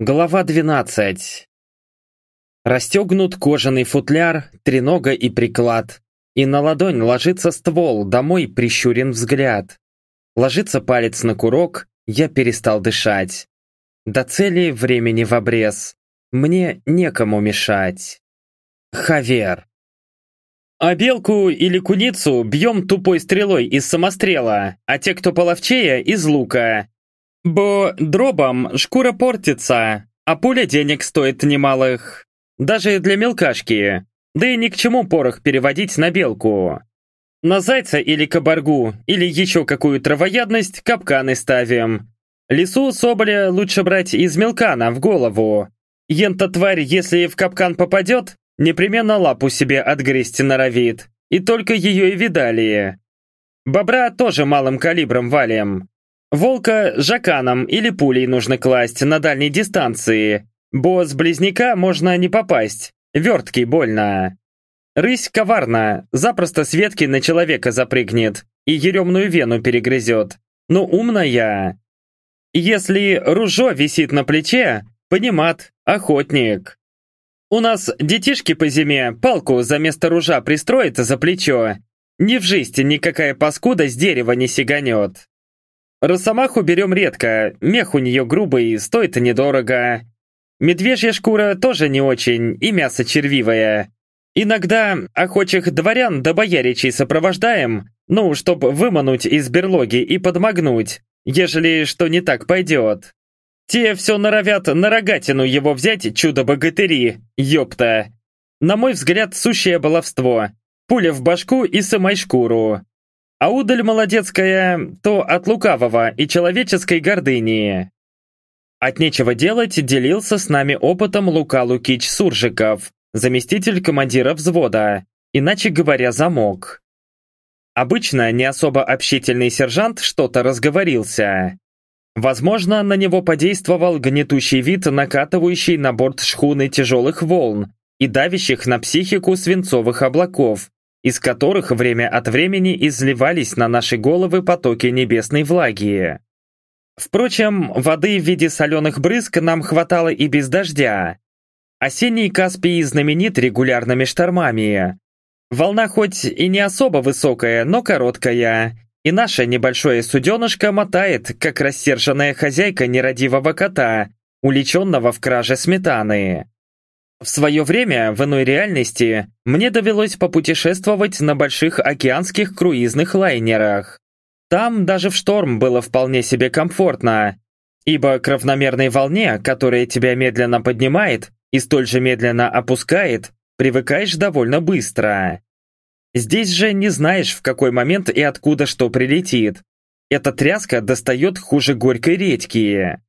Глава 12 Расстегнут кожаный футляр, тренога и приклад. И на ладонь ложится ствол, домой прищурен взгляд. Ложится палец на курок, я перестал дышать. До цели времени в обрез. Мне некому мешать. Хавер. А белку или куницу бьем тупой стрелой из самострела, а те, кто половчее, из лука. Бо дробом шкура портится, а пуля денег стоит немалых. Даже для мелкашки. Да и ни к чему порох переводить на белку. На зайца или кабаргу, или еще какую травоядность капканы ставим. Лису соболя лучше брать из мелкана в голову. Ента тварь, если в капкан попадет, непременно лапу себе отгрести норовит. И только ее и видали. Бобра тоже малым калибром валим. Волка жаканом или пулей нужно класть на дальней дистанции, бо с близняка можно не попасть, верткий больно. Рысь коварна, запросто с ветки на человека запрыгнет и еремную вену перегрызет. Но умная. Если ружо висит на плече, понимат, охотник. У нас детишки по зиме палку за место ружа пристроят за плечо. Ни в жизни никакая паскуда с дерева не сиганет. Росомаху берем редко, мех у нее грубый, стоит недорого. Медвежья шкура тоже не очень, и мясо червивое. Иногда охочих дворян до бояричей сопровождаем, ну, чтоб вымануть из берлоги и подмогнуть, ежели что не так пойдет. Те все норовят на рогатину его взять, чудо-богатыри, ёпта. На мой взгляд, сущее баловство. Пуля в башку и самой шкуру. А удаль молодецкая то от лукавого и человеческой гордыни. От нечего делать делился с нами опытом Лука Лукич Суржиков, заместитель командира взвода, иначе говоря, замок. Обычно не особо общительный сержант что-то разговорился. Возможно, на него подействовал гнетущий вид, накатывающий на борт шхуны тяжелых волн и давящих на психику свинцовых облаков, из которых время от времени изливались на наши головы потоки небесной влаги. Впрочем, воды в виде соленых брызг нам хватало и без дождя. Осенний Каспий знаменит регулярными штормами. Волна хоть и не особо высокая, но короткая, и наше небольшое суденышко мотает, как рассерженная хозяйка нерадивого кота, уличенного в краже сметаны. В свое время, в иной реальности, мне довелось попутешествовать на больших океанских круизных лайнерах. Там даже в шторм было вполне себе комфортно, ибо к равномерной волне, которая тебя медленно поднимает и столь же медленно опускает, привыкаешь довольно быстро. Здесь же не знаешь, в какой момент и откуда что прилетит. Эта тряска достает хуже горькой редьки.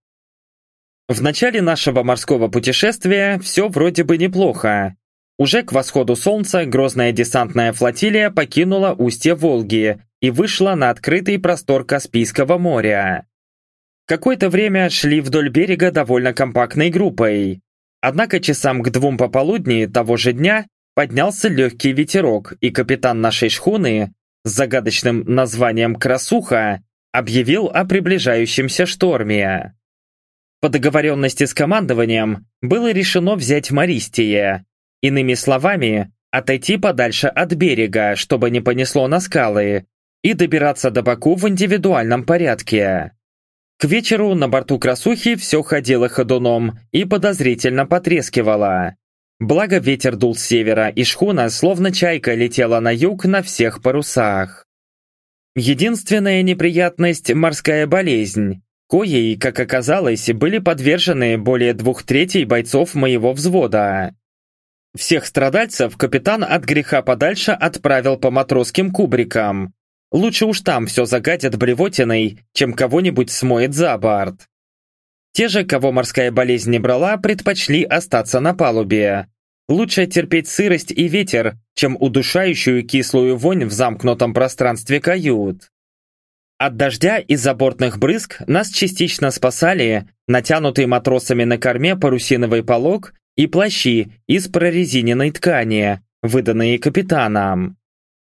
В начале нашего морского путешествия все вроде бы неплохо. Уже к восходу солнца грозная десантная флотилия покинула устье Волги и вышла на открытый простор Каспийского моря. Какое-то время шли вдоль берега довольно компактной группой. Однако часам к двум пополудни того же дня поднялся легкий ветерок, и капитан нашей шхуны с загадочным названием «Красуха» объявил о приближающемся шторме. По договоренности с командованием было решено взять Мористия. Иными словами, отойти подальше от берега, чтобы не понесло на скалы, и добираться до Баку в индивидуальном порядке. К вечеру на борту красухи все ходило ходуном и подозрительно потрескивало. Благо ветер дул с севера, и шхуна, словно чайка, летела на юг на всех парусах. Единственная неприятность – морская болезнь коей, как оказалось, были подвержены более двух третей бойцов моего взвода. Всех страдальцев капитан от греха подальше отправил по матросским кубрикам. Лучше уж там все загадят блевотиной, чем кого-нибудь смоет за борт. Те же, кого морская болезнь не брала, предпочли остаться на палубе. Лучше терпеть сырость и ветер, чем удушающую кислую вонь в замкнутом пространстве кают. От дождя и забортных брызг нас частично спасали натянутые матросами на корме парусиновый полог и плащи из прорезиненной ткани, выданные капитаном.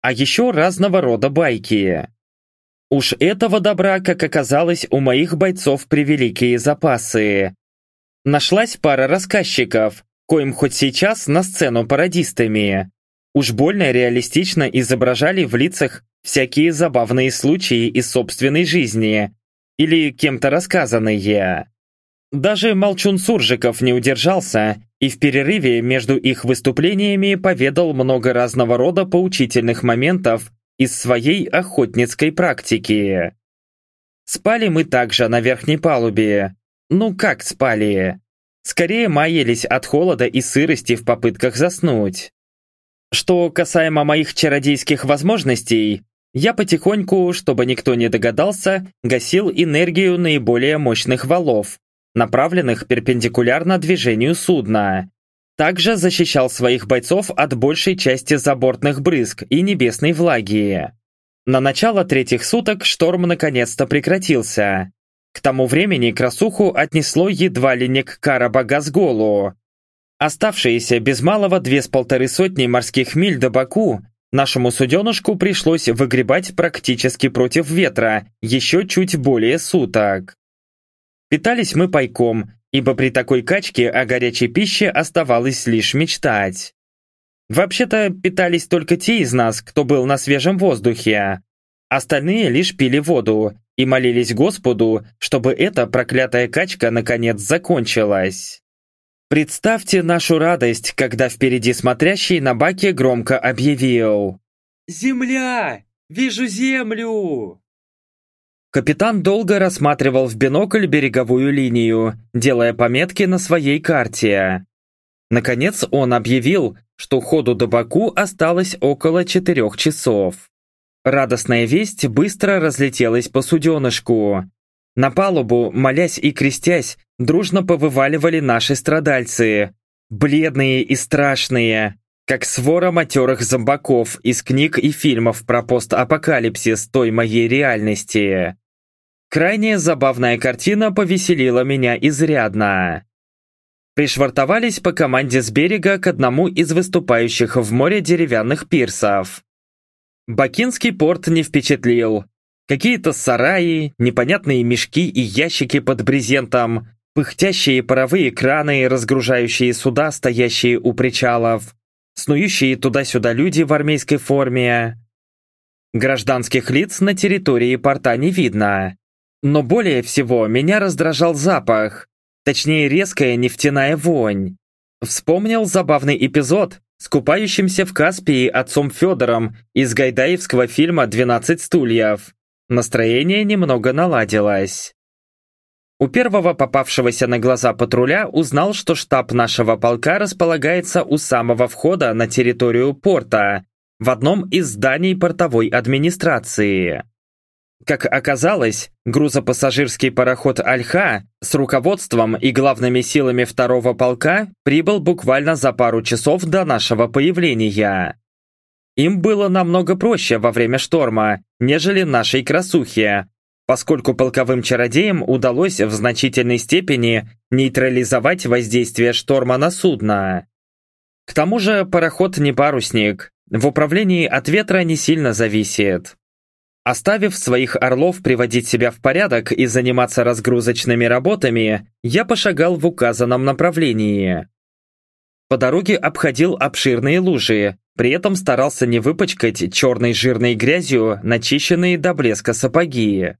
А еще разного рода байки. Уж этого добра, как оказалось, у моих бойцов превеликие запасы. Нашлась пара рассказчиков, коим хоть сейчас на сцену пародистами. Уж больно реалистично изображали в лицах всякие забавные случаи из собственной жизни или кем-то рассказанные. Даже Молчун Суржиков не удержался и в перерыве между их выступлениями поведал много разного рода поучительных моментов из своей охотницкой практики. Спали мы также на верхней палубе. Ну как спали? Скорее маялись от холода и сырости в попытках заснуть. Что касаемо моих чародейских возможностей, я потихоньку, чтобы никто не догадался, гасил энергию наиболее мощных валов, направленных перпендикулярно движению судна. Также защищал своих бойцов от большей части забортных брызг и небесной влаги. На начало третьих суток шторм наконец-то прекратился. К тому времени красуху отнесло едва ли не к Карабагазголу. Оставшиеся без малого две с полторы сотни морских миль до Баку, нашему суденышку пришлось выгребать практически против ветра еще чуть более суток. Питались мы пайком, ибо при такой качке о горячей пище оставалось лишь мечтать. Вообще-то питались только те из нас, кто был на свежем воздухе. Остальные лишь пили воду и молились Господу, чтобы эта проклятая качка наконец закончилась. Представьте нашу радость, когда впереди смотрящий на баке громко объявил «Земля! Вижу землю!» Капитан долго рассматривал в бинокль береговую линию, делая пометки на своей карте. Наконец он объявил, что ходу до Баку осталось около четырех часов. Радостная весть быстро разлетелась по суденышку. На палубу, молясь и крестясь, дружно повываливали наши страдальцы. Бледные и страшные, как свора матерых зомбаков из книг и фильмов про постапокалипсис той моей реальности. Крайне забавная картина повеселила меня изрядно. Пришвартовались по команде с берега к одному из выступающих в море деревянных пирсов. Бакинский порт не впечатлил. Какие-то сараи, непонятные мешки и ящики под брезентом, пыхтящие паровые краны, разгружающие суда, стоящие у причалов, снующие туда-сюда люди в армейской форме. Гражданских лиц на территории порта не видно. Но более всего меня раздражал запах, точнее резкая нефтяная вонь. Вспомнил забавный эпизод с купающимся в Каспии отцом Федором из гайдаевского фильма «12 стульев». Настроение немного наладилось. У первого попавшегося на глаза патруля узнал, что штаб нашего полка располагается у самого входа на территорию порта, в одном из зданий портовой администрации. Как оказалось, грузопассажирский пароход «Альха» с руководством и главными силами второго полка прибыл буквально за пару часов до нашего появления. Им было намного проще во время шторма, нежели нашей красухе, поскольку полковым чародеям удалось в значительной степени нейтрализовать воздействие шторма на судно. К тому же пароход не парусник, в управлении от ветра не сильно зависит. Оставив своих орлов приводить себя в порядок и заниматься разгрузочными работами, я пошагал в указанном направлении. По дороге обходил обширные лужи, при этом старался не выпачкать черной жирной грязью начищенные до блеска сапоги.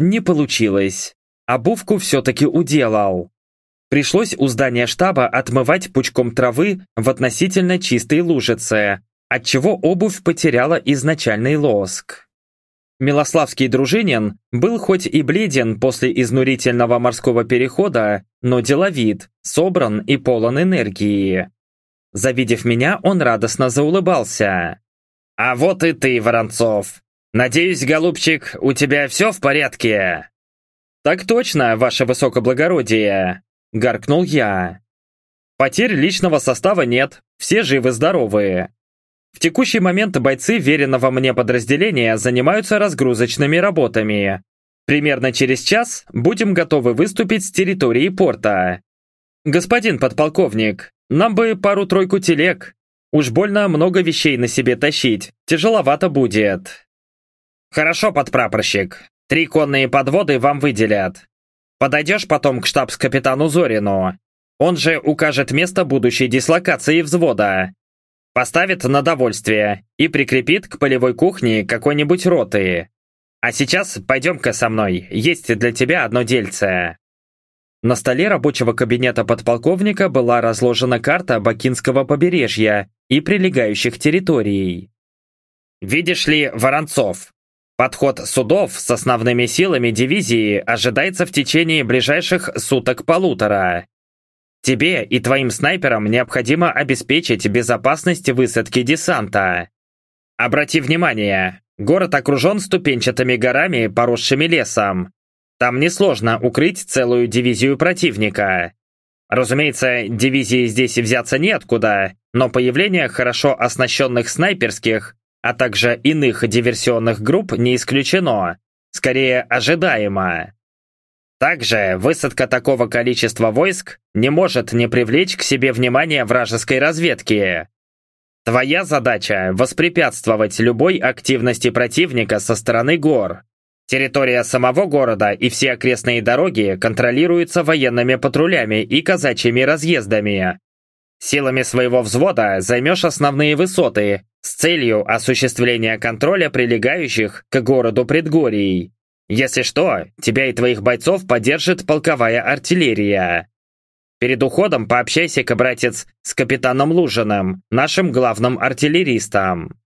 Не получилось. Обувку все-таки уделал. Пришлось у здания штаба отмывать пучком травы в относительно чистой лужице, отчего обувь потеряла изначальный лоск. Милославский дружинин был хоть и бледен после изнурительного морского перехода, но деловит, собран и полон энергии. Завидев меня, он радостно заулыбался. «А вот и ты, Воронцов! Надеюсь, голубчик, у тебя все в порядке?» «Так точно, ваше высокоблагородие!» – гаркнул я. «Потерь личного состава нет, все живы-здоровы. В текущий момент бойцы веренного мне подразделения занимаются разгрузочными работами. Примерно через час будем готовы выступить с территории порта. Господин подполковник, нам бы пару-тройку телег. Уж больно много вещей на себе тащить, тяжеловато будет. Хорошо, подпрапорщик. Три конные подводы вам выделят. Подойдешь потом к штабс-капитану Зорину. Он же укажет место будущей дислокации взвода. Поставит на довольствие и прикрепит к полевой кухне какой-нибудь роты. А сейчас пойдем-ка со мной, есть для тебя одно дельце. На столе рабочего кабинета подполковника была разложена карта Бакинского побережья и прилегающих территорий. Видишь ли, Воронцов, подход судов с основными силами дивизии ожидается в течение ближайших суток-полутора. Тебе и твоим снайперам необходимо обеспечить безопасность высадки десанта. Обрати внимание, город окружен ступенчатыми горами, поросшими лесом. Там несложно укрыть целую дивизию противника. Разумеется, дивизии здесь взяться неоткуда, но появление хорошо оснащенных снайперских, а также иных диверсионных групп не исключено, скорее ожидаемо. Также высадка такого количества войск не может не привлечь к себе внимание вражеской разведки. Твоя задача – воспрепятствовать любой активности противника со стороны гор, Территория самого города и все окрестные дороги контролируются военными патрулями и казачьими разъездами. Силами своего взвода займешь основные высоты с целью осуществления контроля прилегающих к городу предгорий. Если что, тебя и твоих бойцов поддержит полковая артиллерия. Перед уходом пообщайся-ка, братец, с капитаном Лужиным, нашим главным артиллеристом.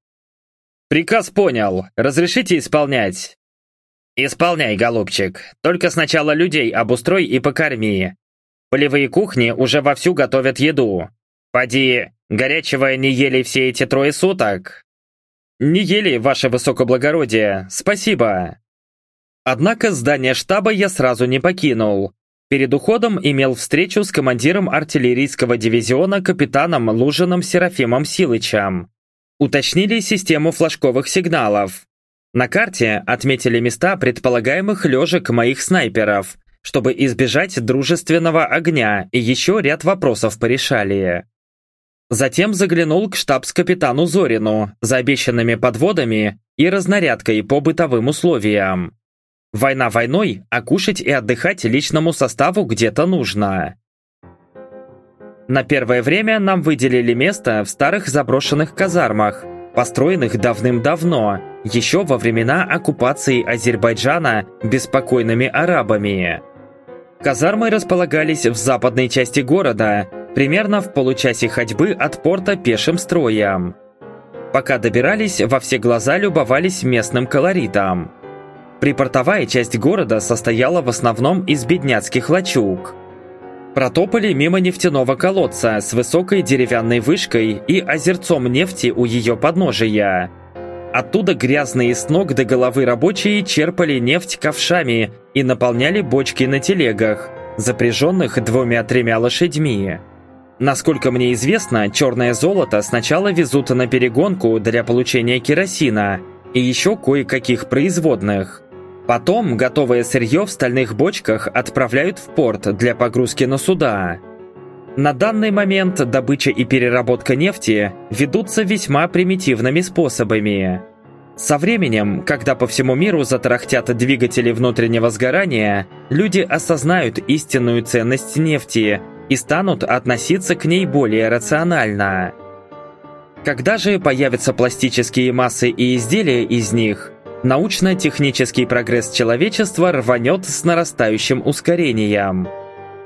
Приказ понял. Разрешите исполнять? «Исполняй, голубчик. Только сначала людей обустрой и покорми. Полевые кухни уже вовсю готовят еду. Поди, горячего не ели все эти трое суток?» «Не ели, ваше высокоблагородие. Спасибо». Однако здание штаба я сразу не покинул. Перед уходом имел встречу с командиром артиллерийского дивизиона капитаном Лужиным Серафимом Силычем. Уточнили систему флажковых сигналов. На карте отметили места предполагаемых лежек моих снайперов, чтобы избежать дружественного огня и еще ряд вопросов порешали. Затем заглянул к штабс-капитану Зорину за обещанными подводами и разнарядкой по бытовым условиям. Война войной, а кушать и отдыхать личному составу где-то нужно. На первое время нам выделили место в старых заброшенных казармах, построенных давным-давно, еще во времена оккупации Азербайджана беспокойными арабами. Казармы располагались в западной части города, примерно в получасе ходьбы от порта пешим строем. Пока добирались, во все глаза любовались местным колоритом. Припортовая часть города состояла в основном из бедняцких лачуг. Протопали мимо нефтяного колодца с высокой деревянной вышкой и озерцом нефти у ее подножия – Оттуда грязные с ног до головы рабочие черпали нефть ковшами и наполняли бочки на телегах, запряженных двумя-тремя лошадьми. Насколько мне известно, черное золото сначала везут на перегонку для получения керосина и еще кое-каких производных. Потом готовое сырье в стальных бочках отправляют в порт для погрузки на суда. На данный момент добыча и переработка нефти ведутся весьма примитивными способами. Со временем, когда по всему миру затарахтят двигатели внутреннего сгорания, люди осознают истинную ценность нефти и станут относиться к ней более рационально. Когда же появятся пластические массы и изделия из них, научно-технический прогресс человечества рванет с нарастающим ускорением –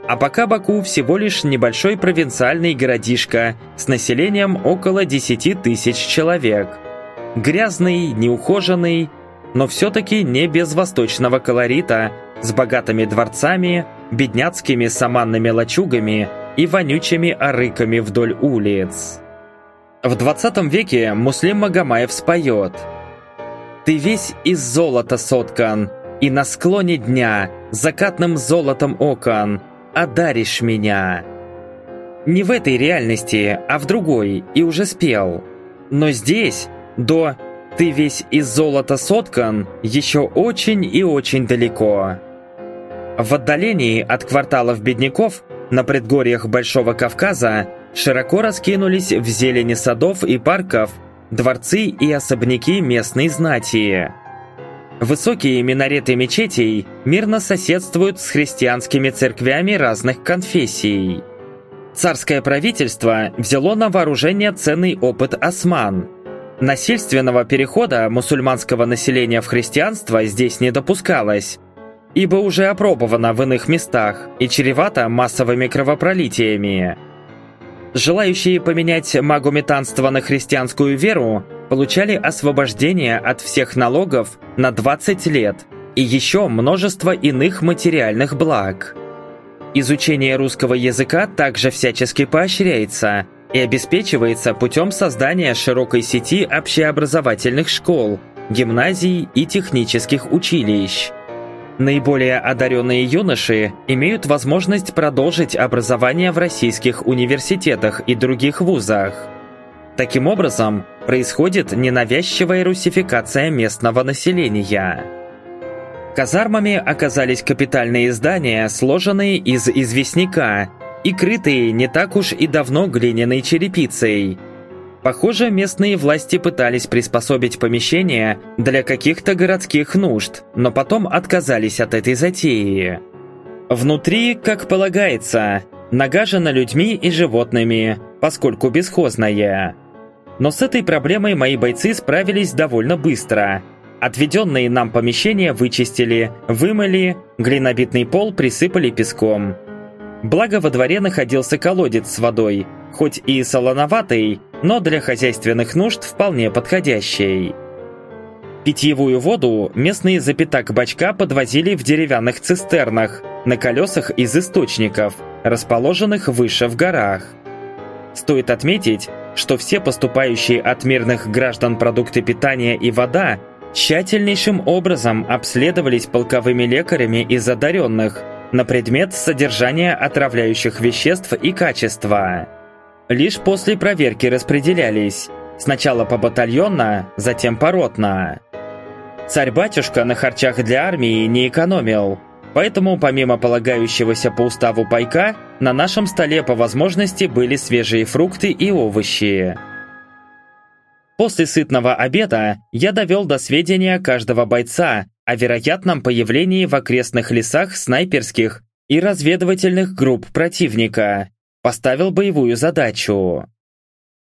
а пока Баку всего лишь небольшой провинциальный городишко с населением около 10 тысяч человек. Грязный, неухоженный, но все-таки не без восточного колорита, с богатыми дворцами, бедняцкими саманными лачугами и вонючими арыками вдоль улиц. В 20 веке Муслим Магомаев споет «Ты весь из золота соткан, и на склоне дня закатным золотом окон одаришь меня. Не в этой реальности, а в другой, и уже спел. Но здесь, до «ты весь из золота соткан» еще очень и очень далеко. В отдалении от кварталов бедняков, на предгорьях Большого Кавказа, широко раскинулись в зелени садов и парков дворцы и особняки местной знати. Высокие минареты мечетей мирно соседствуют с христианскими церквями разных конфессий. Царское правительство взяло на вооружение ценный опыт осман. Насильственного перехода мусульманского населения в христианство здесь не допускалось, ибо уже опробовано в иных местах и чревато массовыми кровопролитиями. Желающие поменять магометанство на христианскую веру получали освобождение от всех налогов на 20 лет и еще множество иных материальных благ. Изучение русского языка также всячески поощряется и обеспечивается путем создания широкой сети общеобразовательных школ, гимназий и технических училищ. Наиболее одаренные юноши имеют возможность продолжить образование в российских университетах и других вузах. Таким образом, происходит ненавязчивая русификация местного населения. Казармами оказались капитальные здания, сложенные из известняка и крытые не так уж и давно глиняной черепицей – Похоже, местные власти пытались приспособить помещение для каких-то городских нужд, но потом отказались от этой затеи. Внутри, как полагается, нагажено людьми и животными, поскольку бесхозное. Но с этой проблемой мои бойцы справились довольно быстро. Отведенные нам помещения вычистили, вымыли, глинобитный пол присыпали песком. Благо во дворе находился колодец с водой, хоть и солоноватый, но для хозяйственных нужд вполне подходящий. Питьевую воду местные за пятак бачка подвозили в деревянных цистернах на колесах из источников, расположенных выше в горах. Стоит отметить, что все поступающие от мирных граждан продукты питания и вода тщательнейшим образом обследовались полковыми лекарями из одаренных на предмет содержания отравляющих веществ и качества лишь после проверки распределялись. Сначала по батальонно, затем поротно. Царь-батюшка на харчах для армии не экономил, поэтому помимо полагающегося по уставу пайка, на нашем столе по возможности были свежие фрукты и овощи. После сытного обеда я довел до сведения каждого бойца о вероятном появлении в окрестных лесах снайперских и разведывательных групп противника Поставил боевую задачу.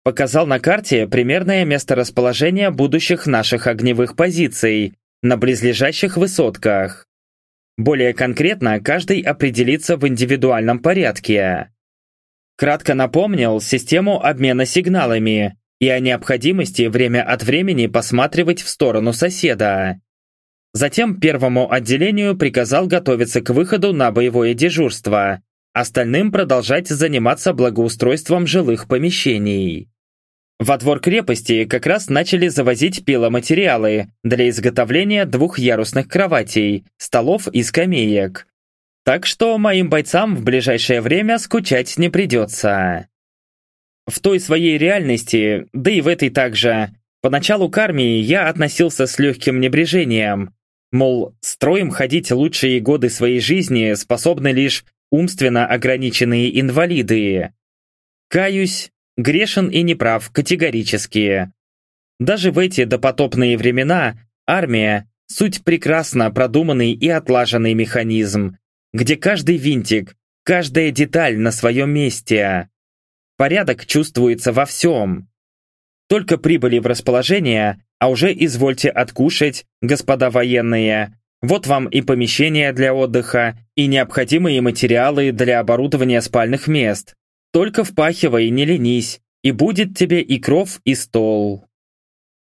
Показал на карте примерное месторасположение будущих наших огневых позиций на близлежащих высотках. Более конкретно, каждый определится в индивидуальном порядке. Кратко напомнил систему обмена сигналами и о необходимости время от времени посматривать в сторону соседа. Затем первому отделению приказал готовиться к выходу на боевое дежурство остальным продолжать заниматься благоустройством жилых помещений. Во двор крепости как раз начали завозить пиломатериалы для изготовления двухъярусных кроватей, столов и скамеек. Так что моим бойцам в ближайшее время скучать не придется. В той своей реальности, да и в этой также, поначалу к армии я относился с легким небрежением. Мол, строем ходить лучшие годы своей жизни способны лишь умственно ограниченные инвалиды. Каюсь, грешен и неправ категорически. Даже в эти допотопные времена армия – суть прекрасно продуманный и отлаженный механизм, где каждый винтик, каждая деталь на своем месте. Порядок чувствуется во всем. Только прибыли в расположение, а уже извольте откушать, господа военные, вот вам и помещения для отдыха, и необходимые материалы для оборудования спальных мест. Только впахивай, не ленись, и будет тебе и кров, и стол.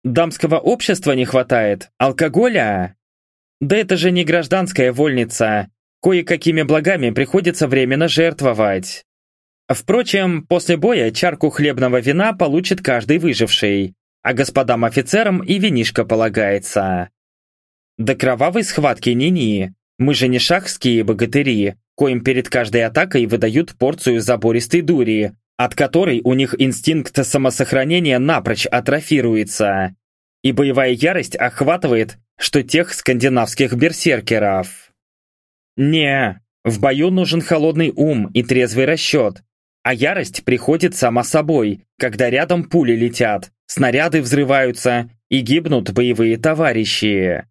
Дамского общества не хватает, алкоголя? Да это же не гражданская вольница. Кое-какими благами приходится временно жертвовать. Впрочем, после боя чарку хлебного вина получит каждый выживший, а господам офицерам и винишко полагается. До кровавой схватки ни-ни. Мы же не шахские богатыри, коим перед каждой атакой выдают порцию забористой дури, от которой у них инстинкт самосохранения напрочь атрофируется. И боевая ярость охватывает, что тех скандинавских берсеркеров. Не, в бою нужен холодный ум и трезвый расчет, а ярость приходит сама собой, когда рядом пули летят, снаряды взрываются и гибнут боевые товарищи.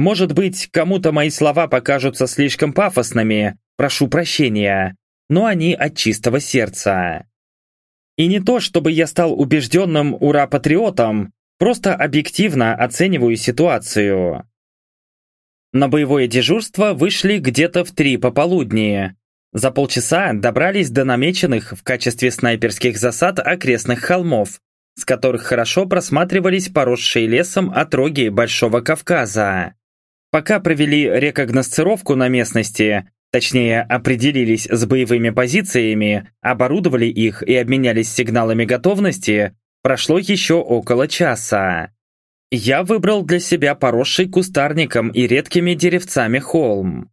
Может быть, кому-то мои слова покажутся слишком пафосными, прошу прощения, но они от чистого сердца. И не то, чтобы я стал убежденным ура-патриотом, просто объективно оцениваю ситуацию. На боевое дежурство вышли где-то в три пополудни. За полчаса добрались до намеченных в качестве снайперских засад окрестных холмов, с которых хорошо просматривались поросшие лесом отроги Большого Кавказа. Пока провели рекогносцировку на местности, точнее определились с боевыми позициями, оборудовали их и обменялись сигналами готовности, прошло еще около часа. Я выбрал для себя поросший кустарником и редкими деревцами холм.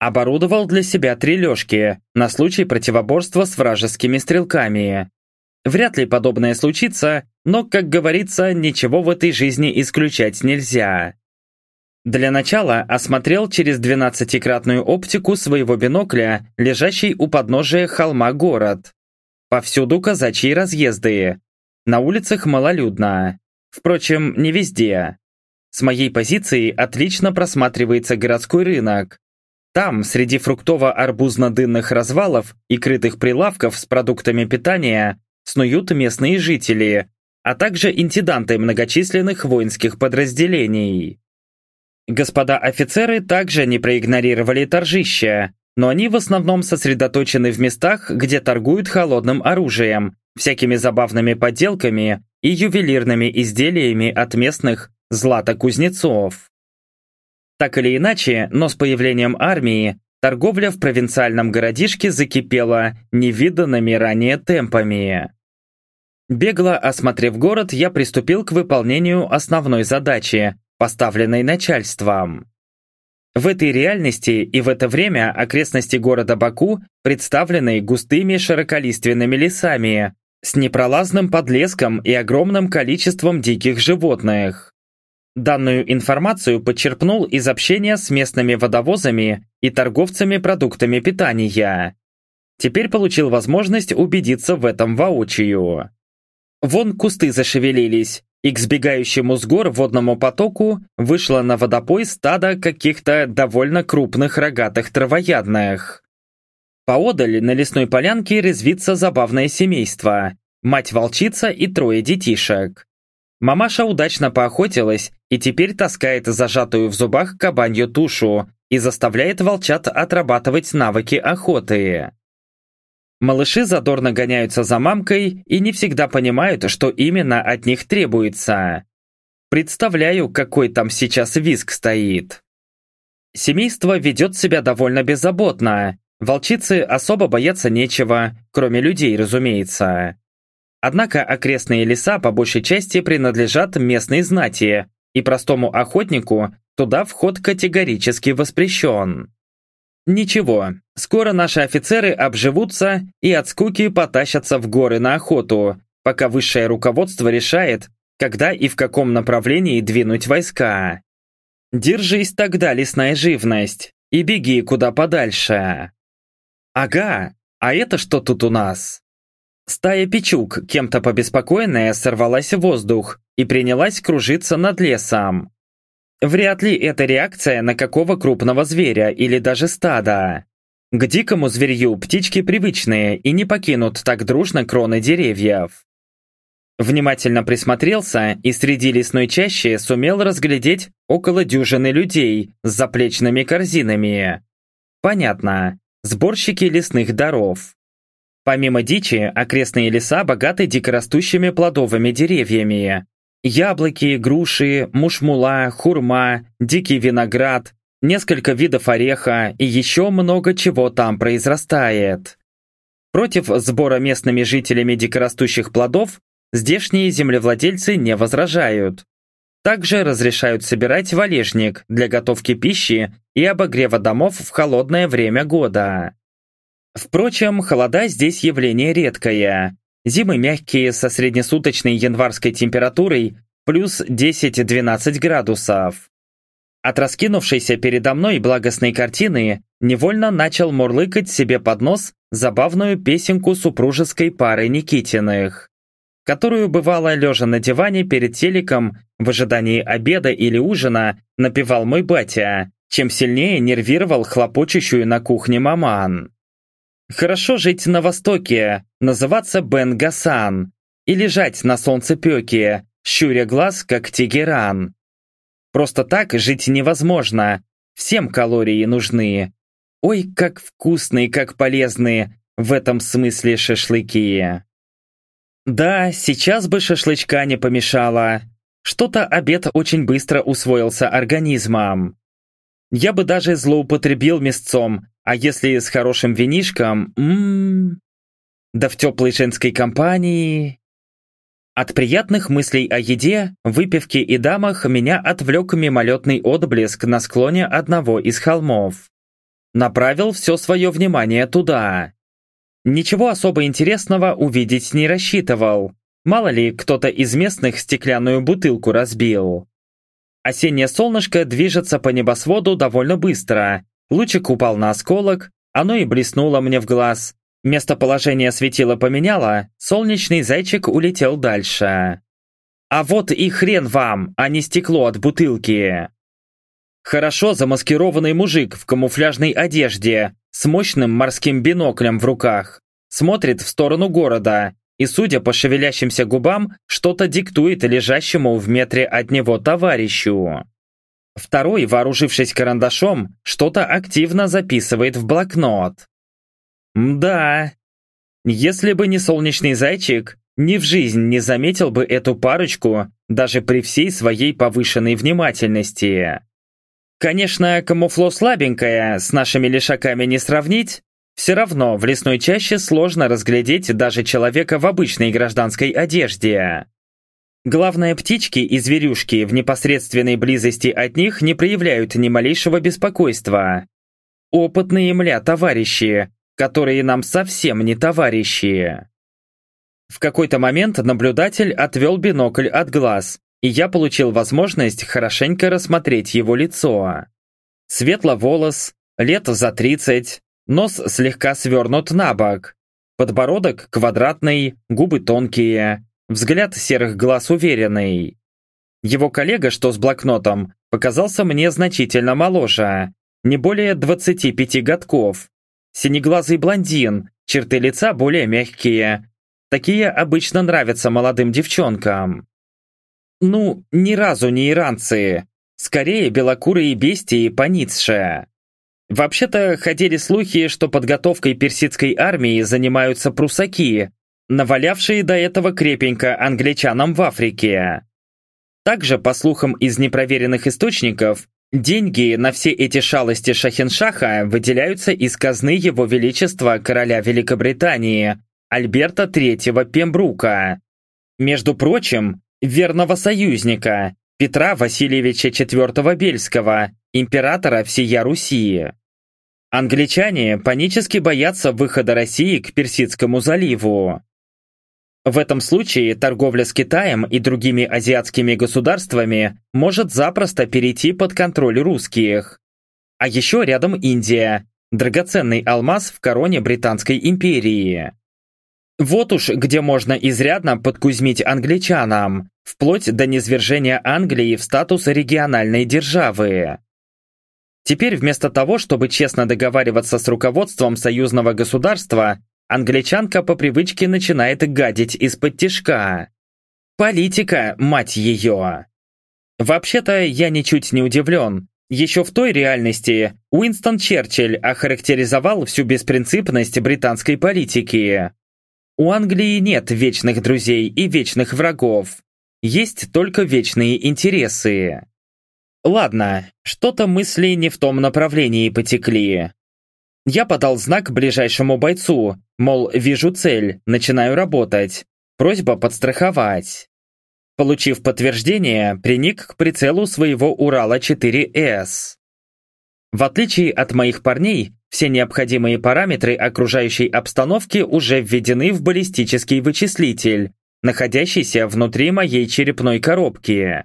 Оборудовал для себя три на случай противоборства с вражескими стрелками. Вряд ли подобное случится, но, как говорится, ничего в этой жизни исключать нельзя. Для начала осмотрел через двенадцатикратную оптику своего бинокля, лежащий у подножия холма город. Повсюду казачьи разъезды. На улицах малолюдно. Впрочем, не везде. С моей позиции отлично просматривается городской рынок. Там, среди фруктово-арбузно-дынных развалов и крытых прилавков с продуктами питания, снуют местные жители, а также интенданты многочисленных воинских подразделений. Господа офицеры также не проигнорировали торжище, но они в основном сосредоточены в местах, где торгуют холодным оружием, всякими забавными подделками и ювелирными изделиями от местных златокузнецов. Так или иначе, но с появлением армии торговля в провинциальном городишке закипела невиданными ранее темпами. Бегло осмотрев город, я приступил к выполнению основной задачи, поставленной начальством. В этой реальности и в это время окрестности города Баку представлены густыми широколиственными лесами, с непролазным подлеском и огромным количеством диких животных. Данную информацию подчерпнул из общения с местными водовозами и торговцами продуктами питания. Теперь получил возможность убедиться в этом воочию. Вон кусты зашевелились, и к сбегающему с гор водному потоку вышло на водопой стадо каких-то довольно крупных рогатых травоядных. Поодаль на лесной полянке резвится забавное семейство. Мать-волчица и трое детишек. Мамаша удачно поохотилась и теперь таскает зажатую в зубах кабанью тушу и заставляет волчат отрабатывать навыки охоты. Малыши задорно гоняются за мамкой и не всегда понимают, что именно от них требуется. Представляю, какой там сейчас виск стоит. Семейство ведет себя довольно беззаботно. Волчицы особо бояться нечего, кроме людей, разумеется. Однако окрестные леса по большей части принадлежат местной знати, и простому охотнику туда вход категорически воспрещен. Ничего, скоро наши офицеры обживутся и от скуки потащатся в горы на охоту, пока высшее руководство решает, когда и в каком направлении двинуть войска. Держись тогда, лесная живность, и беги куда подальше. Ага, а это что тут у нас? Стая печук, кем-то побеспокоенная, сорвалась в воздух и принялась кружиться над лесом. Вряд ли это реакция на какого крупного зверя или даже стада. К дикому зверью птички привычные и не покинут так дружно кроны деревьев. Внимательно присмотрелся и среди лесной чащи сумел разглядеть около дюжины людей с заплечными корзинами. Понятно, сборщики лесных даров. Помимо дичи, окрестные леса богаты дикорастущими плодовыми деревьями, Яблоки, груши, мушмула, хурма, дикий виноград, несколько видов ореха и еще много чего там произрастает. Против сбора местными жителями дикорастущих плодов здешние землевладельцы не возражают. Также разрешают собирать валежник для готовки пищи и обогрева домов в холодное время года. Впрочем, холода здесь явление редкое, Зимы мягкие со среднесуточной январской температурой плюс 10-12 градусов. От раскинувшейся передо мной благостной картины невольно начал мурлыкать себе под нос забавную песенку супружеской пары Никитиных. которую бывало лежа на диване перед телеком в ожидании обеда или ужина напевал мой батя, чем сильнее нервировал хлопочущую на кухне маман. Хорошо жить на Востоке, называться Бен Гасан, и лежать на солнцепеке, щуря глаз, как Тегеран. Просто так жить невозможно, всем калории нужны. Ой, как вкусные, как полезные в этом смысле шашлыки. Да, сейчас бы шашлычка не помешало. Что-то обед очень быстро усвоился организмом. Я бы даже злоупотребил мясцом, а если с хорошим винишком, ммм... Да в теплой женской компании... От приятных мыслей о еде, выпивке и дамах меня отвлек мимолетный отблеск на склоне одного из холмов. Направил все свое внимание туда. Ничего особо интересного увидеть не рассчитывал. Мало ли, кто-то из местных стеклянную бутылку разбил. Осеннее солнышко движется по небосводу довольно быстро. Лучик упал на осколок, оно и блеснуло мне в глаз. Местоположение светила поменяло, солнечный зайчик улетел дальше. А вот и хрен вам, а не стекло от бутылки. Хорошо замаскированный мужик в камуфляжной одежде, с мощным морским биноклем в руках, смотрит в сторону города и, судя по шевелящимся губам, что-то диктует лежащему в метре от него товарищу. Второй, вооружившись карандашом, что-то активно записывает в блокнот. Да, если бы не солнечный зайчик, ни в жизнь не заметил бы эту парочку, даже при всей своей повышенной внимательности. Конечно, камуфло слабенькое, с нашими лишаками не сравнить, все равно в лесной чаще сложно разглядеть даже человека в обычной гражданской одежде. Главное, птички и зверюшки в непосредственной близости от них не проявляют ни малейшего беспокойства. Опытные мля товарищи, которые нам совсем не товарищи. В какой-то момент наблюдатель отвел бинокль от глаз, и я получил возможность хорошенько рассмотреть его лицо. Светло-волос, лет за 30, нос слегка свернут на бок, подбородок квадратный, губы тонкие, взгляд серых глаз уверенный. Его коллега, что с блокнотом, показался мне значительно моложе, не более 25 годков, Синеглазый блондин, черты лица более мягкие. Такие обычно нравятся молодым девчонкам. Ну, ни разу не иранцы. Скорее, белокурые бестии по Ницше. Вообще-то ходили слухи, что подготовкой персидской армии занимаются прусаки, навалявшие до этого крепенько англичанам в Африке. Также, по слухам из непроверенных источников, Деньги на все эти шалости Шахиншаха выделяются из казны Его Величества короля Великобритании Альберта III Пембрука. Между прочим, верного союзника Петра Васильевича IV Бельского, императора всея Руси. Англичане панически боятся выхода России к Персидскому заливу. В этом случае торговля с Китаем и другими азиатскими государствами может запросто перейти под контроль русских. А еще рядом Индия, драгоценный алмаз в короне Британской империи. Вот уж где можно изрядно подкузмить англичанам, вплоть до низвержения Англии в статус региональной державы. Теперь вместо того, чтобы честно договариваться с руководством союзного государства, англичанка по привычке начинает гадить из-под тишка. Политика, мать ее! Вообще-то я ничуть не удивлен. Еще в той реальности Уинстон Черчилль охарактеризовал всю беспринципность британской политики. У Англии нет вечных друзей и вечных врагов. Есть только вечные интересы. Ладно, что-то мысли не в том направлении потекли. Я подал знак ближайшему бойцу, мол, вижу цель, начинаю работать. Просьба подстраховать. Получив подтверждение, приник к прицелу своего Урала-4С. В отличие от моих парней, все необходимые параметры окружающей обстановки уже введены в баллистический вычислитель, находящийся внутри моей черепной коробки.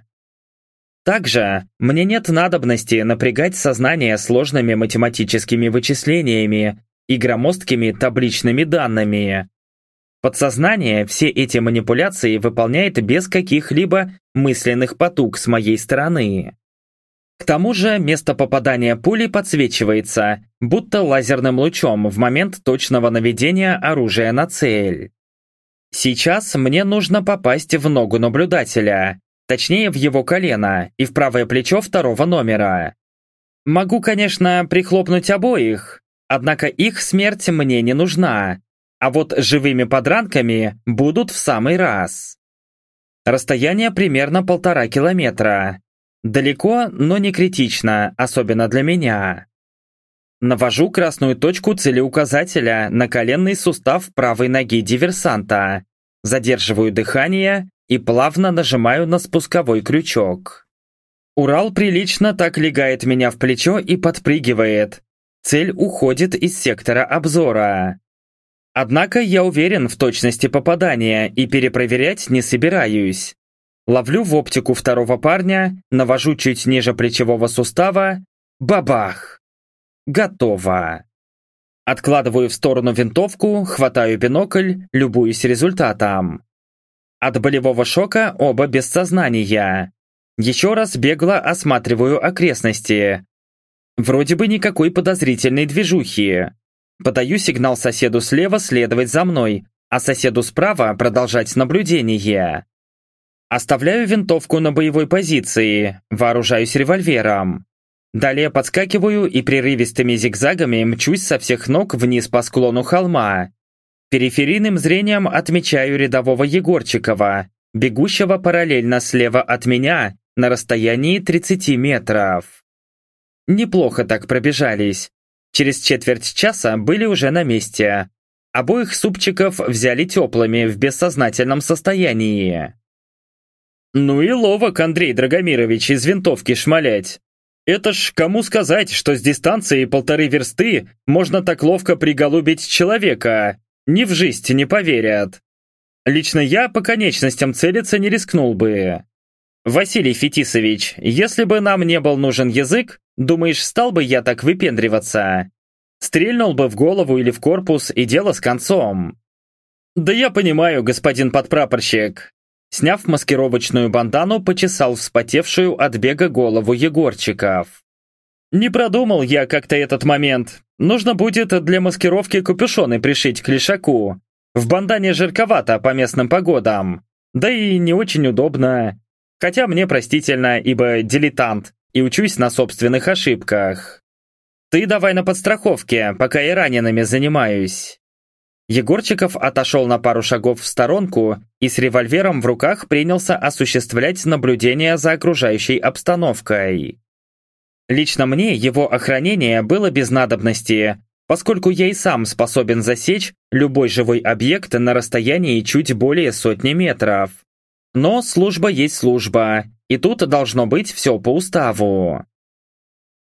Также мне нет надобности напрягать сознание сложными математическими вычислениями и громоздкими табличными данными. Подсознание все эти манипуляции выполняет без каких-либо мысленных потуг с моей стороны. К тому же место попадания пули подсвечивается, будто лазерным лучом в момент точного наведения оружия на цель. Сейчас мне нужно попасть в ногу наблюдателя, точнее в его колено и в правое плечо второго номера. Могу, конечно, прихлопнуть обоих, однако их смерть мне не нужна, а вот живыми подранками будут в самый раз. Расстояние примерно полтора километра. Далеко, но не критично, особенно для меня. Навожу красную точку целеуказателя на коленный сустав правой ноги диверсанта. Задерживаю дыхание и плавно нажимаю на спусковой крючок. Урал прилично так легает меня в плечо и подпрыгивает. Цель уходит из сектора обзора. Однако я уверен в точности попадания и перепроверять не собираюсь. Ловлю в оптику второго парня, навожу чуть ниже плечевого сустава. Бабах! Готово. Откладываю в сторону винтовку, хватаю бинокль, любуюсь результатом. От болевого шока оба без сознания. Еще раз бегло осматриваю окрестности. Вроде бы никакой подозрительной движухи. Подаю сигнал соседу слева следовать за мной, а соседу справа продолжать наблюдение. Оставляю винтовку на боевой позиции, вооружаюсь револьвером. Далее подскакиваю и прерывистыми зигзагами мчусь со всех ног вниз по склону холма. Периферийным зрением отмечаю рядового Егорчикова, бегущего параллельно слева от меня на расстоянии 30 метров. Неплохо так пробежались. Через четверть часа были уже на месте. Обоих супчиков взяли теплыми в бессознательном состоянии. «Ну и ловок, Андрей Драгомирович, из винтовки шмалять. Это ж кому сказать, что с дистанции полторы версты можно так ловко приголубить человека? Ни в жизнь не поверят. Лично я по конечностям целиться не рискнул бы. Василий Фетисович, если бы нам не был нужен язык, Думаешь, стал бы я так выпендриваться? Стрельнул бы в голову или в корпус, и дело с концом. Да я понимаю, господин подпрапорщик. Сняв маскировочную бандану, почесал вспотевшую от бега голову Егорчиков. Не продумал я как-то этот момент. Нужно будет для маскировки капюшоны пришить к лишаку. В бандане жарковато по местным погодам. Да и не очень удобно. Хотя мне простительно, ибо дилетант и учусь на собственных ошибках. Ты давай на подстраховке, пока я ранеными занимаюсь». Егорчиков отошел на пару шагов в сторонку и с револьвером в руках принялся осуществлять наблюдение за окружающей обстановкой. Лично мне его охранение было без надобности, поскольку я и сам способен засечь любой живой объект на расстоянии чуть более сотни метров. Но служба есть служба, и тут должно быть все по уставу.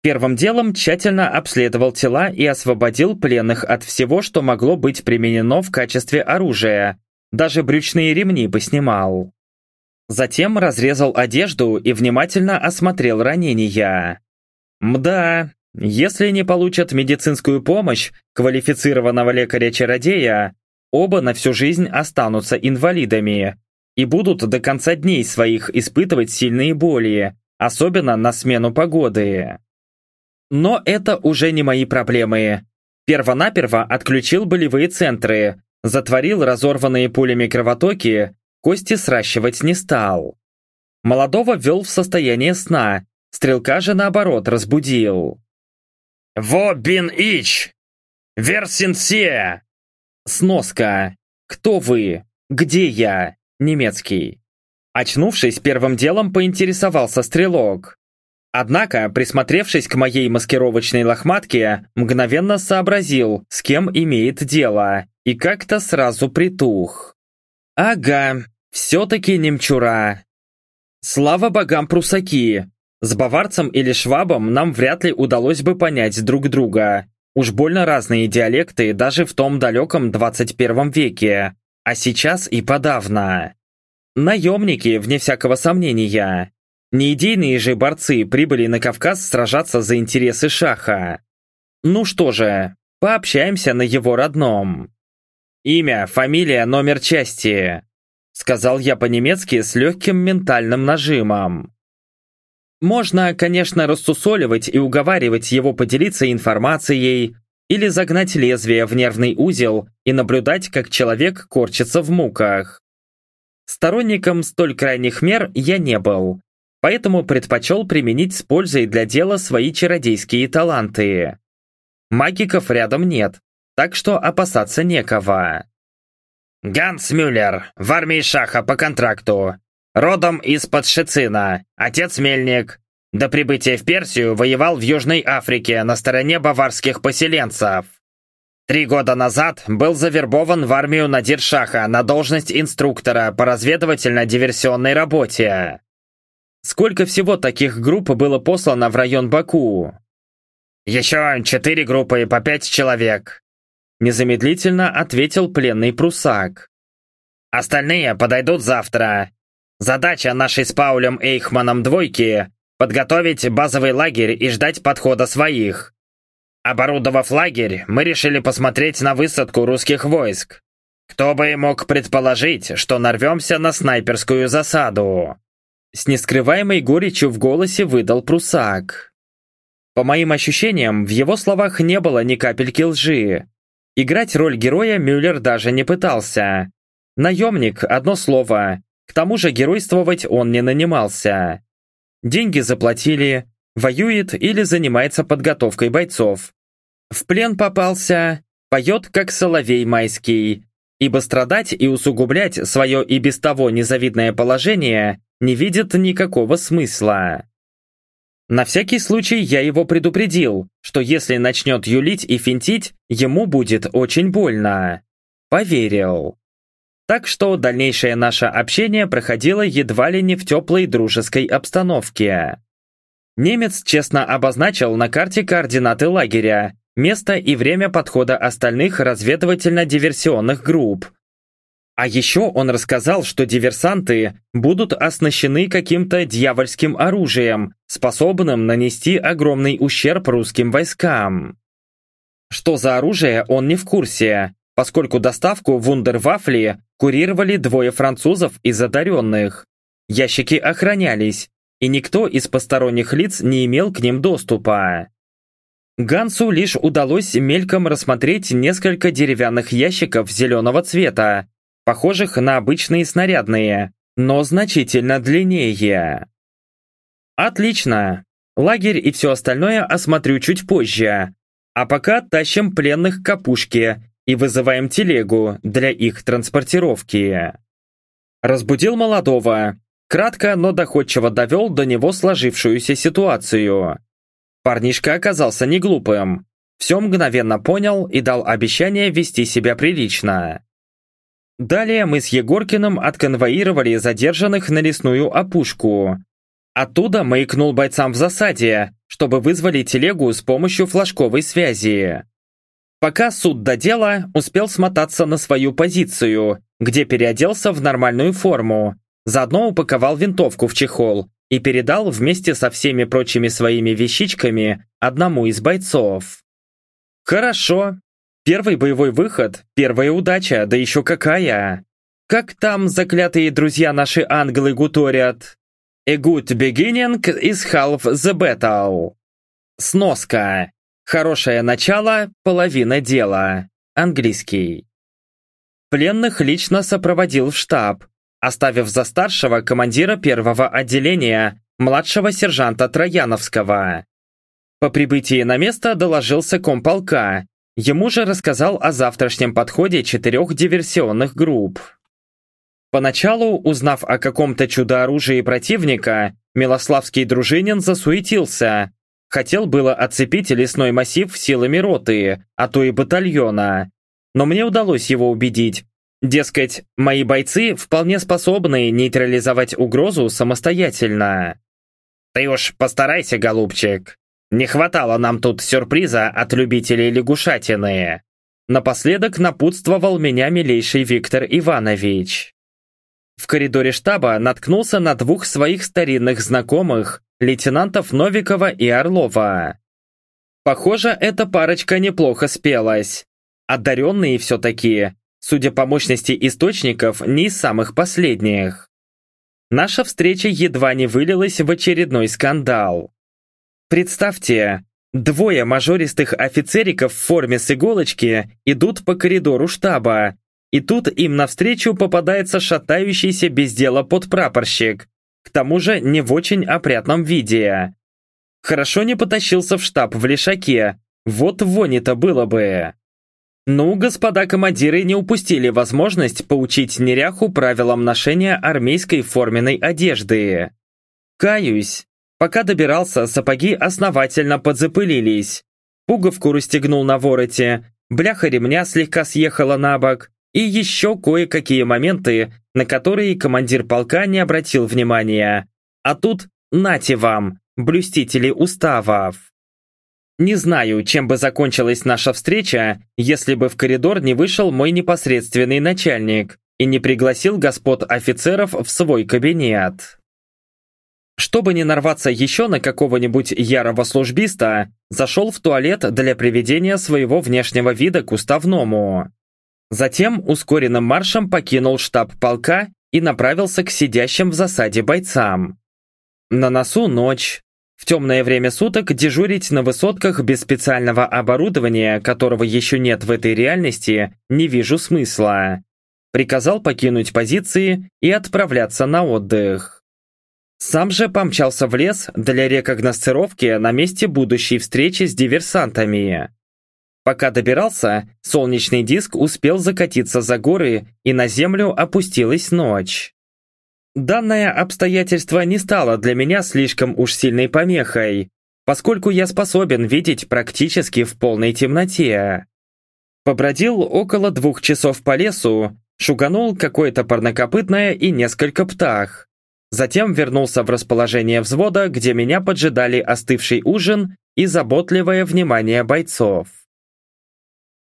Первым делом тщательно обследовал тела и освободил пленных от всего, что могло быть применено в качестве оружия. Даже брючные ремни поснимал. Затем разрезал одежду и внимательно осмотрел ранения. Мда, если не получат медицинскую помощь квалифицированного лекаря-чародея, оба на всю жизнь останутся инвалидами, и будут до конца дней своих испытывать сильные боли, особенно на смену погоды. Но это уже не мои проблемы. Первонаперво отключил болевые центры, затворил разорванные пулями кровотоки, кости сращивать не стал. Молодого ввел в состояние сна, стрелка же наоборот разбудил. «Во бин ич! Версинсе!» Сноска. «Кто вы? Где я?» немецкий. Очнувшись, первым делом поинтересовался стрелок. Однако, присмотревшись к моей маскировочной лохматке, мгновенно сообразил, с кем имеет дело, и как-то сразу притух. Ага, все-таки немчура. Слава богам прусаки. С баварцем или швабом нам вряд ли удалось бы понять друг друга. Уж больно разные диалекты даже в том далеком 21 веке, а сейчас и подавно. Наемники, вне всякого сомнения. Неидейные же борцы прибыли на Кавказ сражаться за интересы Шаха. Ну что же, пообщаемся на его родном. Имя, фамилия, номер части. Сказал я по-немецки с легким ментальным нажимом. Можно, конечно, рассусоливать и уговаривать его поделиться информацией или загнать лезвие в нервный узел и наблюдать, как человек корчится в муках. Сторонником столь крайних мер я не был, поэтому предпочел применить с пользой для дела свои чародейские таланты. Магиков рядом нет, так что опасаться некого. «Ганс Мюллер, в армии Шаха по контракту. Родом из-под Шицина, отец мельник. До прибытия в Персию воевал в Южной Африке на стороне баварских поселенцев. Три года назад был завербован в армию Надир-Шаха на должность инструктора по разведывательно-диверсионной работе. Сколько всего таких групп было послано в район Баку? Еще четыре группы по пять человек. Незамедлительно ответил пленный прусак. Остальные подойдут завтра. Задача нашей с Паулем Эйхманом двойки – подготовить базовый лагерь и ждать подхода своих. Оборудовав лагерь, мы решили посмотреть на высадку русских войск. Кто бы мог предположить, что нарвемся на снайперскую засаду? С нескрываемой горечью в голосе выдал прусак. По моим ощущениям, в его словах не было ни капельки лжи. Играть роль героя Мюллер даже не пытался. Наемник – одно слово. К тому же геройствовать он не нанимался. Деньги заплатили, воюет или занимается подготовкой бойцов. В плен попался, поет как соловей майский, ибо страдать и усугублять свое и без того незавидное положение не видит никакого смысла. На всякий случай я его предупредил, что если начнет юлить и финтить, ему будет очень больно. Поверил. Так что дальнейшее наше общение проходило едва ли не в теплой дружеской обстановке. Немец честно обозначил на карте координаты лагеря, место и время подхода остальных разведывательно-диверсионных групп, а еще он рассказал, что диверсанты будут оснащены каким-то дьявольским оружием, способным нанести огромный ущерб русским войскам. Что за оружие, он не в курсе, поскольку доставку вундервафли курировали двое французов из одаренных. Ящики охранялись, и никто из посторонних лиц не имел к ним доступа. Гансу лишь удалось мельком рассмотреть несколько деревянных ящиков зеленого цвета, похожих на обычные снарядные, но значительно длиннее. Отлично. Лагерь и все остальное осмотрю чуть позже. А пока тащим пленных к опушке и вызываем телегу для их транспортировки. Разбудил молодого. Кратко, но доходчиво довел до него сложившуюся ситуацию. Парнишка оказался не глупым. Все мгновенно понял и дал обещание вести себя прилично. Далее мы с Егоркиным отконвоировали задержанных на лесную опушку. Оттуда маякнул бойцам в засаде, чтобы вызвали телегу с помощью флажковой связи. Пока суд до дела, успел смотаться на свою позицию, где переоделся в нормальную форму, заодно упаковал винтовку в чехол и передал вместе со всеми прочими своими вещичками одному из бойцов. Хорошо, Первый боевой выход, первая удача, да еще какая! Как там заклятые друзья наши ангелы гуторят? A good beginning is half the battle. Сноска. Хорошее начало, половина дела. Английский. Пленных лично сопроводил в штаб, оставив за старшего командира первого отделения, младшего сержанта Трояновского. По прибытии на место доложился комполка, Ему же рассказал о завтрашнем подходе четырех диверсионных групп. Поначалу, узнав о каком-то чудо-оружии противника, Милославский дружинин засуетился. Хотел было отцепить лесной массив силами роты, а то и батальона. Но мне удалось его убедить. Дескать, мои бойцы вполне способны нейтрализовать угрозу самостоятельно. «Ты уж постарайся, голубчик», не хватало нам тут сюрприза от любителей лягушатины. Напоследок напутствовал меня милейший Виктор Иванович. В коридоре штаба наткнулся на двух своих старинных знакомых, лейтенантов Новикова и Орлова. Похоже, эта парочка неплохо спелась. Одаренные все-таки. судя по мощности источников, не из самых последних. Наша встреча едва не вылилась в очередной скандал. Представьте, двое мажористых офицериков в форме с иголочки идут по коридору штаба, и тут им навстречу попадается шатающийся без дела подпрапорщик, к тому же не в очень опрятном виде. Хорошо не потащился в штаб в лишаке, вот вони-то было бы. Ну, господа командиры не упустили возможность поучить неряху правилам ношения армейской форменной одежды. Каюсь, пока добирался, сапоги основательно подзапылились. Пуговку расстегнул на вороте, бляха ремня слегка съехала на бок, и еще кое-какие моменты, на которые командир полка не обратил внимания. А тут нате вам, блюстители уставов. Не знаю, чем бы закончилась наша встреча, если бы в коридор не вышел мой непосредственный начальник и не пригласил господ офицеров в свой кабинет. Чтобы не нарваться еще на какого-нибудь ярого службиста, зашел в туалет для приведения своего внешнего вида к уставному. Затем ускоренным маршем покинул штаб полка и направился к сидящим в засаде бойцам. На носу ночь, в темное время суток дежурить на высотках без специального оборудования, которого еще нет в этой реальности, не вижу смысла. Приказал покинуть позиции и отправляться на отдых. Сам же помчался в лес для рекогносцировки на месте будущей встречи с диверсантами. Пока добирался, солнечный диск успел закатиться за горы, и на землю опустилась ночь. Данное обстоятельство не стало для меня слишком уж сильной помехой, поскольку я способен видеть практически в полной темноте. Побродил около двух часов по лесу, шуганул какое-то парнокопытное и несколько птах. Затем вернулся в расположение взвода, где меня поджидали остывший ужин и заботливое внимание бойцов.